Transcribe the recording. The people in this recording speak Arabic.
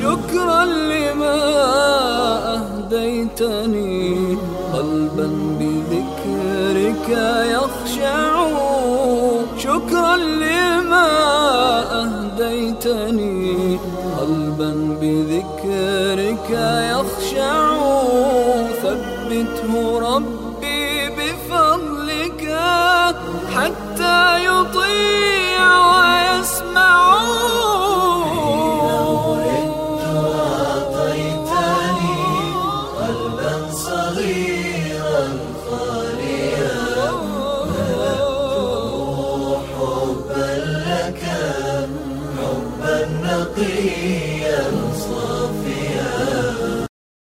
شكرا لما أهديتني. قلبا بذكرك يخشع. شكرا لما أهديتني. قلبا بذكرك يخشع. ثبته ربي بفضلك حتى كثيرا خاليا ملكته حبا لك حبا نقيا